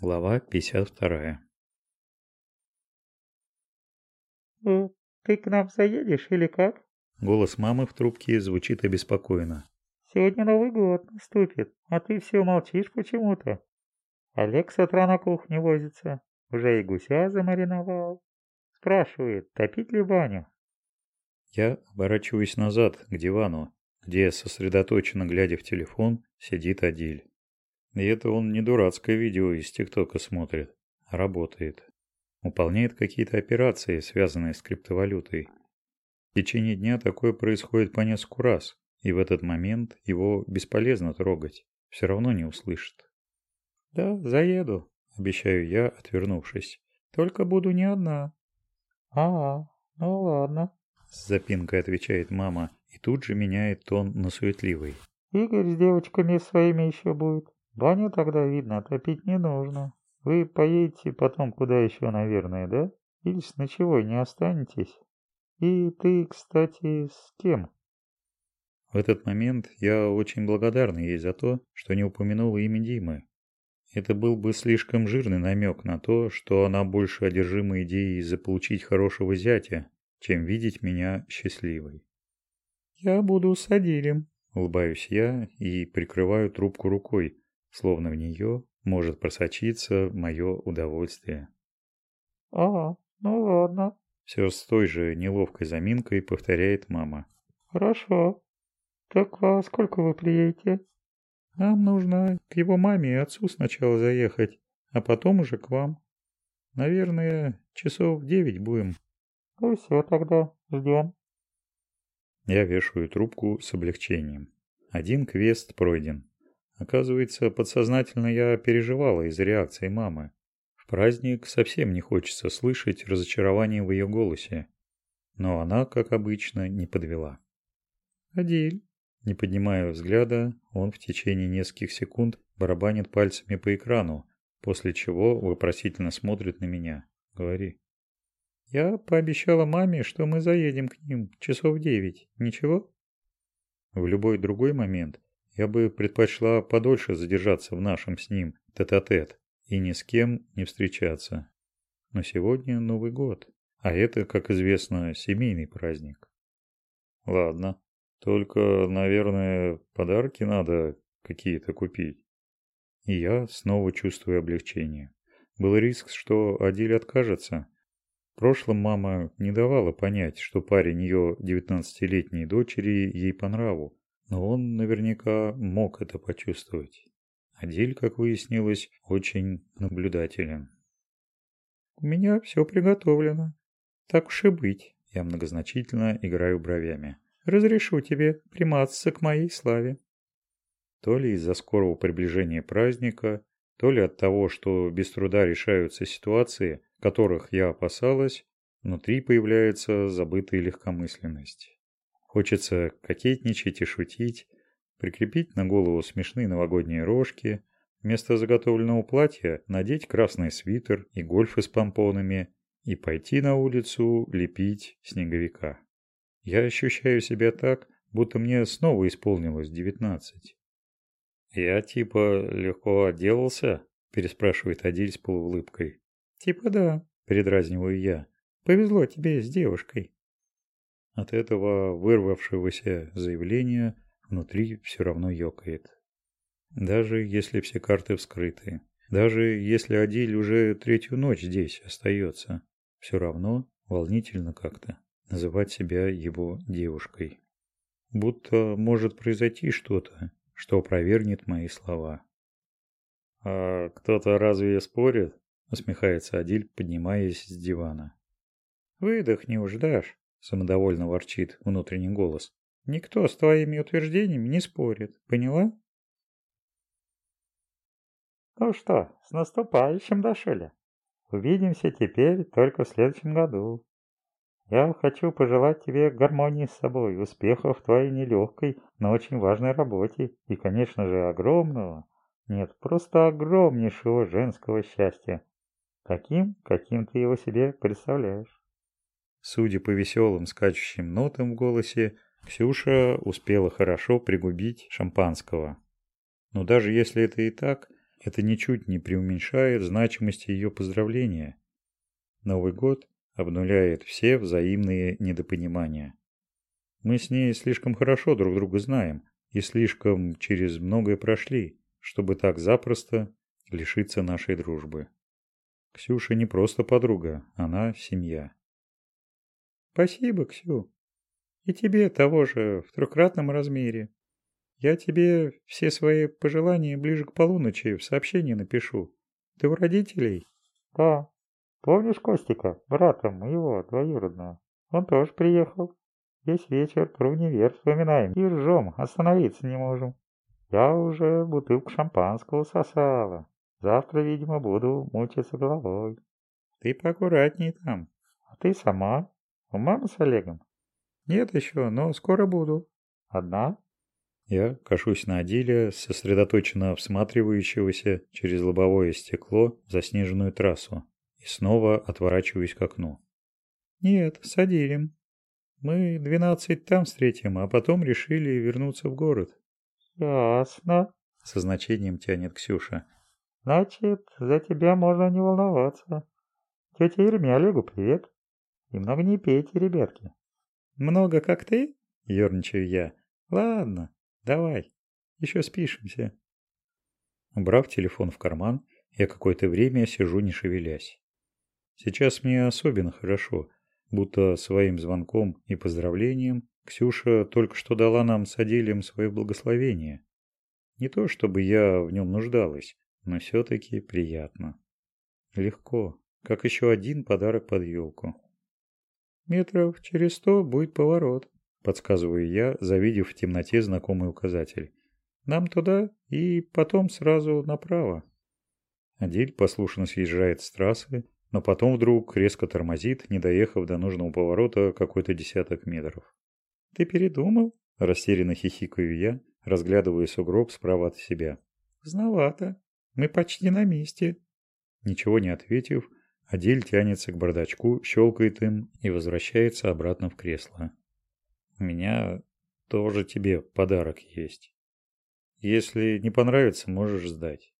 Глава 52. «Э, «Ты к нам заедешь или как?» Голос мамы в трубке звучит обеспокоенно. «Сегодня Новый год наступит, а ты все молчишь почему-то. Олег с утра на кухне возится, уже и гуся замариновал. Спрашивает, топить ли баню?» Я оборачиваюсь назад, к дивану, где, сосредоточенно глядя в телефон, сидит Адиль. И это он не дурацкое видео из ТикТока смотрит, а работает. Выполняет какие-то операции, связанные с криптовалютой. В течение дня такое происходит по нескольку раз, и в этот момент его бесполезно трогать, все равно не услышит. «Да, заеду», — обещаю я, отвернувшись. «Только буду не одна». «А, ну ладно», — с запинкой отвечает мама и тут же меняет тон на суетливый. «Игорь с девочками своими еще будет. Баню тогда, видно, топить не нужно. Вы поедете потом куда еще, наверное, да? Или с ночевой не останетесь? И ты, кстати, с кем?» В этот момент я очень благодарна ей за то, что не упомянула имя Димы. Это был бы слишком жирный намек на то, что она больше одержима идеей заполучить хорошего зятя, чем видеть меня счастливой. «Я буду с Адилем», — улыбаюсь я и прикрываю трубку рукой, словно в нее может просочиться мое удовольствие. «А, ну ладно», — все с той же неловкой заминкой повторяет мама. «Хорошо. Так во сколько вы приедете?» «Нам нужно к его маме и отцу сначала заехать, а потом уже к вам. Наверное, часов в девять будем». «Ну все тогда, ждем». Я вешаю трубку с облегчением. Один квест пройден. Оказывается, подсознательно я переживала из-за реакции мамы. В праздник совсем не хочется слышать разочарование в ее голосе. Но она, как обычно, не подвела. «Адиль». Не поднимая взгляда, он в течение нескольких секунд барабанит пальцами по экрану, после чего вопросительно смотрит на меня. «Говори». «Я пообещала маме, что мы заедем к ним часов девять. Ничего?» В любой другой момент я бы предпочла подольше задержаться в нашем с ним тет-а-тет -тет и ни с кем не встречаться. Но сегодня Новый год, а это, как известно, семейный праздник. Ладно, только, наверное, подарки надо какие-то купить. И я снова чувствую облегчение. Был риск, что Адиль откажется. В прошлом мама не давала понять, что парень ее девятнадцатилетней дочери ей по нраву, но он наверняка мог это почувствовать. Адель, как выяснилось, очень наблюдателен. «У меня все приготовлено. Так уж и быть», — я многозначительно играю бровями. «Разрешу тебе приматься к моей славе». То ли из-за скорого приближения праздника, то ли от того, что без труда решаются ситуации, которых я опасалась, внутри появляется забытая легкомысленность. Хочется кокетничать и шутить, прикрепить на голову смешные новогодние рожки, вместо заготовленного платья надеть красный свитер и гольфы с помпонами и пойти на улицу лепить снеговика. Я ощущаю себя так, будто мне снова исполнилось девятнадцать. «Я типа легко отделался?» – переспрашивает Адиль с полуулыбкой. «Типа да», – передразниваю я. «Повезло тебе с девушкой». От этого вырвавшегося заявления внутри все равно ёкает. Даже если все карты вскрыты, даже если Адиль уже третью ночь здесь остается, все равно волнительно как-то называть себя его девушкой. Будто может произойти что-то, что опровергнет мои слова. «А кто-то разве спорит?» – усмехается Адиль, поднимаясь с дивана. «Выдохни уж, Даш. Самодовольно ворчит внутренний голос. Никто с твоими утверждениями не спорит. Поняла? Ну что, с наступающим, Дашуля. Увидимся теперь только в следующем году. Я хочу пожелать тебе гармонии с собой, успехов в твоей нелегкой, но очень важной работе и, конечно же, огромного, нет, просто огромнейшего женского счастья. Таким, каким ты его себе представляешь. Судя по веселым скачущим нотам в голосе, Ксюша успела хорошо пригубить шампанского. Но даже если это и так, это ничуть не преуменьшает значимости ее поздравления. Новый год обнуляет все взаимные недопонимания. Мы с ней слишком хорошо друг друга знаем и слишком через многое прошли, чтобы так запросто лишиться нашей дружбы. Ксюша не просто подруга, она семья. Спасибо, Ксю. И тебе того же в трехкратном размере. Я тебе все свои пожелания ближе к полуночи в сообщении напишу. Ты у родителей? Да. Помнишь Костика, брата моего двоюродного? Он тоже приехал. Весь вечер про универ вспоминаем и ржем, остановиться не можем. Я уже бутылку шампанского сосала. Завтра, видимо, буду мучиться головой. Ты поаккуратней там. А ты сама? У мамы с Олегом? Нет еще, но скоро буду. Одна? Я кашусь на Адиле, сосредоточенно всматривающегося через лобовое стекло в заснеженную трассу, и снова отворачиваюсь к окну. «Нет, с Адилем. Мы двенадцать там встретим, а потом решили вернуться в город». «Ясно», — со значением тянет Ксюша. «Значит, за тебя можно не волноваться. Тетя Ирме Олегу привет. И много не пейте, ребятки». «Много, как ты?» — ерничаю я. «Ладно, давай, еще спишемся». Убрав телефон в карман, я какое-то время сижу не шевелясь. Сейчас мне особенно хорошо, будто своим звонком и поздравлением Ксюша только что дала нам с Аделием свое благословение. Не то чтобы я в нем нуждалась, но все-таки приятно. Легко, как еще один подарок под елку. «Метров через сто будет поворот», – подсказываю я, завидев в темноте знакомый указатель. «Нам туда и потом сразу направо». Адель послушно съезжает с трассы, но потом вдруг резко тормозит, не доехав до нужного поворота какой-то десяток метров. «Ты передумал?» – растерянно хихикаю я, разглядывая сугроб справа от себя. «Поздновато. Мы почти на месте». Ничего не ответив, Адель тянется к бардачку, щелкает им и возвращается обратно в кресло. «У меня тоже тебе подарок есть. Если не понравится, можешь сдать».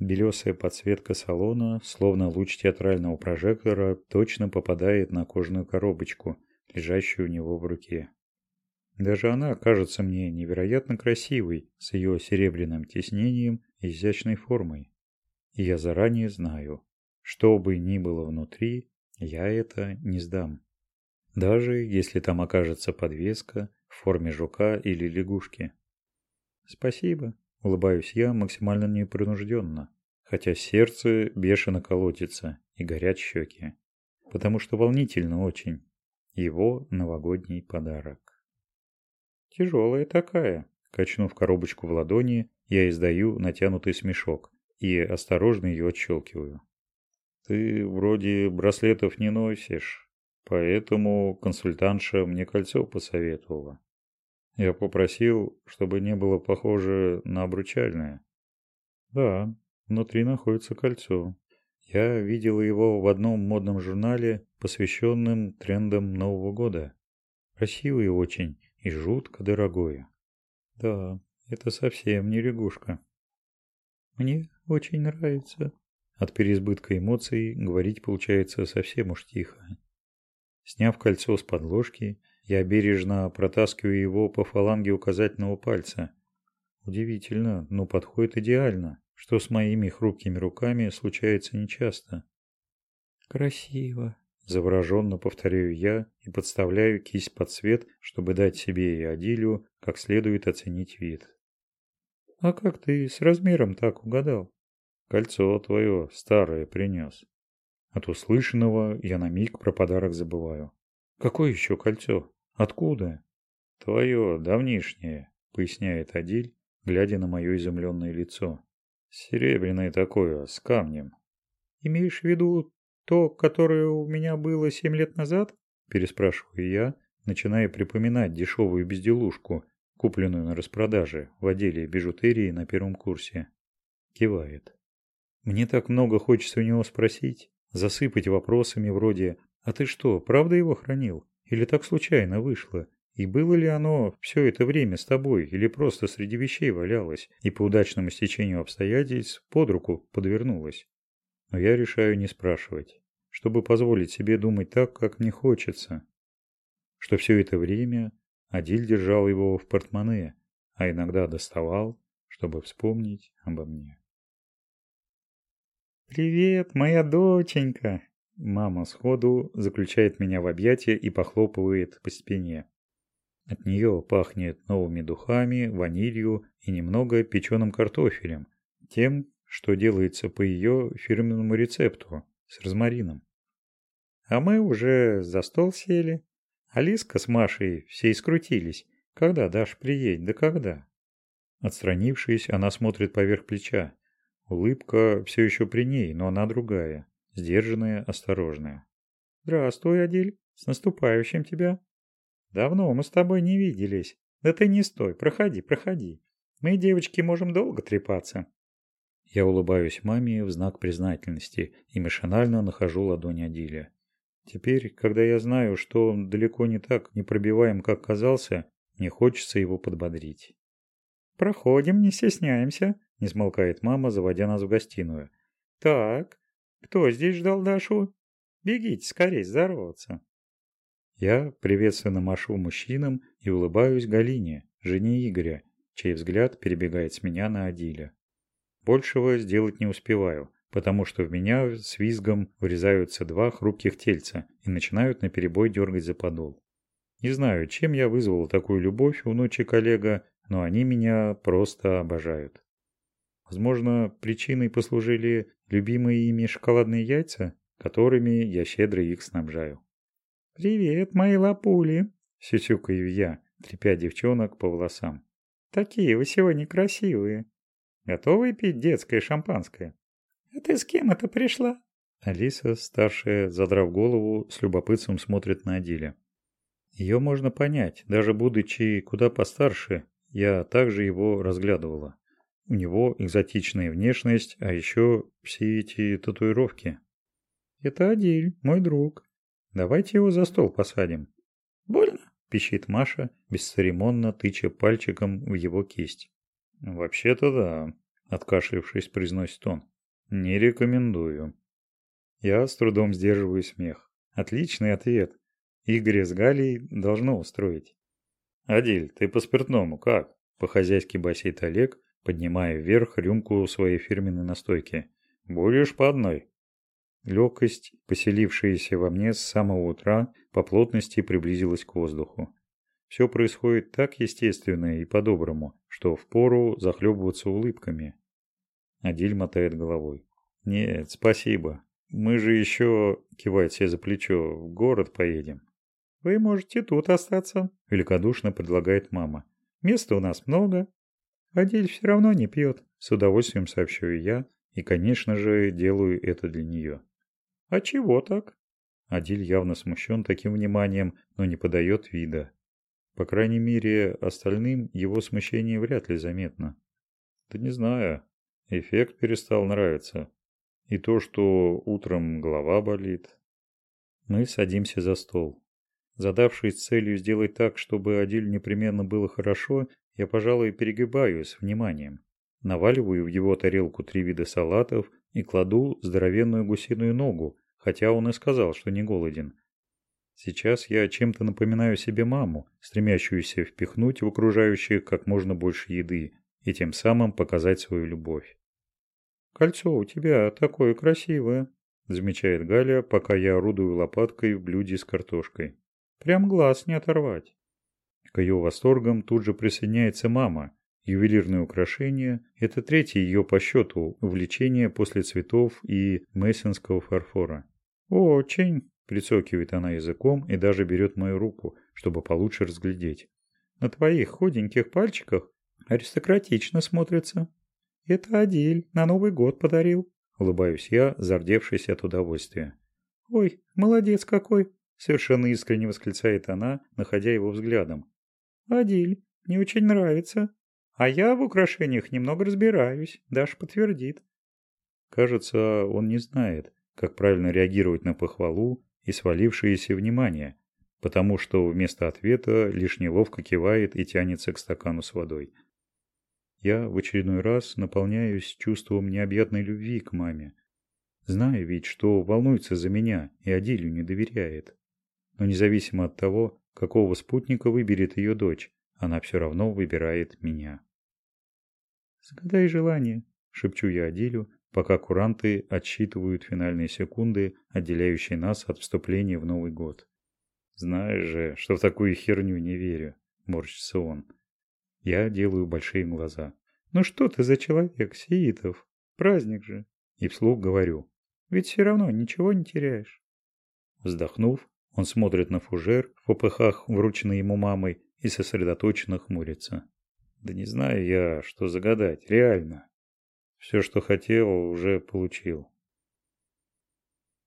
Белесая подсветка салона, словно луч театрального прожектора, точно попадает на кожаную коробочку, лежащую у него в руке. Даже она кажется мне невероятно красивой, с ее серебряным тиснением и изящной формой. Я заранее знаю, что бы ни было внутри, я это не сдам. Даже если там окажется подвеска в форме жука или лягушки. Спасибо, Улыбаюсь я максимально непринужденно, хотя сердце бешено колотится и горят щеки, потому что волнительно очень. Его новогодний подарок. Тяжелая такая. Качнув коробочку в ладони, я издаю натянутый смешок и осторожно ее отщелкиваю. Ты вроде браслетов не носишь, поэтому консультантша мне кольцо посоветовала. Я попросил, чтобы не было похоже на обручальное. Да, внутри находится кольцо. Я видел его в одном модном журнале, посвященном трендам Нового года. Красивый очень и жутко дорогое. Да, это совсем не лягушка. Мне очень нравится. От переизбытка эмоций говорить получается совсем уж тихо. Сняв кольцо с подложки, я бережно протаскиваю его по фаланге указательного пальца. Удивительно, но подходит идеально, что с моими хрупкими руками случается нечасто. Красиво, завороженно повторяю я и подставляю кисть под свет, чтобы дать себе и Адилю как следует оценить вид. А как ты с размером так угадал? Кольцо твое старое принес. От услышанного я на миг про подарок забываю. Какое еще кольцо? Откуда? Твое, давнишнее, поясняет Адиль, глядя на мое изумленное лицо. Серебряное такое, с камнем. Имеешь в виду то, которое у меня было семь лет назад? Переспрашиваю я, начиная припоминать дешевую безделушку, купленную на распродаже в отделе бижутерии на первом курсе. Кивает. Мне так много хочется у него спросить, засыпать вопросами вроде «А ты что, правда его хранил? Или так случайно вышло? И было ли оно все это время с тобой, или просто среди вещей валялось, и по удачному стечению обстоятельств под руку подвернулось? Но я решаю не спрашивать, чтобы позволить себе думать так, как мне хочется. Что все это время Адиль держал его в портмоне, а иногда доставал, чтобы вспомнить обо мне. «Привет, моя доченька!» Мама сходу заключает меня в объятия и похлопывает по спине. От нее пахнет новыми духами, ванилью и немного печеным картофелем, тем, что делается по ее фирменному рецепту с розмарином. А мы уже за стол сели. Алиска с Машей все искрутились. Когда Даш приедет, да когда? Отстранившись, она смотрит поверх плеча. Улыбка все еще при ней, но она другая, сдержанная, осторожная. «Здравствуй, Адиль, с наступающим тебя!» Давно мы с тобой не виделись. Да ты не стой, проходи, проходи. Мы, девочки, можем долго трепаться. Я улыбаюсь маме в знак признательности и машинально нахожу ладонь Адиля. Теперь, когда я знаю, что он далеко не так непробиваем, как казался, мне хочется его подбодрить. «Проходим, не стесняемся», – не смолкает мама, заводя нас в гостиную. «Так, кто здесь ждал Дашу? Бегите скорее здороваться». Я приветственно машу мужчинам и улыбаюсь Галине, жене Игоря, чей взгляд перебегает с меня на Адиля. Большего сделать не успеваю, потому что в меня с визгом врезаются два хрупких тельца и начинают наперебой дергать за подол. Не знаю, чем я вызвал такую любовь у ночи коллега, но они меня просто обожают. Возможно, причиной послужили любимые ими шоколадные яйца, которыми я щедро их снабжаю. «Привет, мои лапули!» – сюсюкаю я, трепя девчонок по волосам. «Такие вы сегодня красивые. Готовы пить детское шампанское?» «А ты с кем это пришла?» Алиса, старшая, задрав голову, с любопытством смотрит на Адиля. Ее можно понять, даже будучи куда постарше, я также его разглядывала. У него экзотичная внешность, а еще все эти татуировки. «Это Адиль, мой друг. Давайте его за стол посадим». «Больно?» – пищит Маша, бесцеремонно тыча пальчиком в его кисть. «Вообще-то да», – откашлившись, произносит он. «Не рекомендую». Я с трудом сдерживаю смех. Отличный ответ. Игоря с Галей должно устроить. «Адиль, ты по спиртному как?» – по-хозяйски басит Олег, поднимая вверх рюмку своей фирменной настойки. «Будешь по одной?» Легкость, поселившаяся во мне с самого утра, по плотности приблизилась к воздуху. Все происходит так естественно и по-доброму, что впору захлебываться улыбками. Адиль мотает головой. «Нет, спасибо. Мы же еще, кивает себе за плечо, в город поедем». «Вы можете тут остаться», – великодушно предлагает мама. «Места у нас много. Адиль все равно не пьет», – с удовольствием сообщаю я, и, конечно же, делаю это для нее. «А чего так?» Адиль явно смущен таким вниманием, но не подает вида. По крайней мере, остальным его смущение вряд ли заметно. Да не знаю. Эффект перестал нравиться. И то, что утром голова болит. Мы садимся за стол. Задавшись целью сделать так, чтобы Адиль непременно было хорошо, я, пожалуй, перегибаю с вниманием. Наваливаю в его тарелку три вида салатов и кладу здоровенную гусиную ногу, хотя он и сказал, что не голоден. Сейчас я чем-то напоминаю себе маму, стремящуюся впихнуть в окружающих как можно больше еды и тем самым показать свою любовь. «Кольцо у тебя такое красивое», – замечает Галя, пока я орудую лопаткой в блюде с картошкой. «Прям глаз не оторвать». К ее восторгам тут же присоединяется мама, Ювелирные украшения – это третье ее по счету увлечение после цветов и мессинского фарфора. «Очень!» – прицокивает она языком и даже берет мою руку, чтобы получше разглядеть. «На твоих худеньких пальчиках аристократично смотрится. Это Адиль на Новый год подарил», – улыбаюсь я, зардевшись от удовольствия. «Ой, молодец какой!» – совершенно искренне восклицает она, находя его взглядом. «Адиль, мне очень нравится. А я в украшениях немного разбираюсь, Даша подтвердит. Кажется, он не знает, как правильно реагировать на похвалу и свалившееся внимание. потому что вместо ответа лишь неловко кивает и тянется к стакану с водой. Я в очередной раз наполняюсь чувством необъятной любви к маме. Знаю ведь, что волнуется за меня и Адилю не доверяет. Но независимо от того, какого спутника выберет ее дочь, она все равно выбирает меня. «Загадай желание», – шепчу я Адилю, пока куранты отсчитывают финальные секунды, отделяющие нас от вступления в Новый год. «Знаешь же, что в такую херню не верю», – морщится он. Я делаю большие глаза. «Ну что ты за человек, Сиитов? Праздник же!» И вслух говорю. «Ведь все равно ничего не теряешь». Вздохнув, он смотрит на фужер в попыхах, врученный ему мамой, и сосредоточенно хмурится. «Да не знаю я, что загадать, реально. Все, что хотел, уже получил.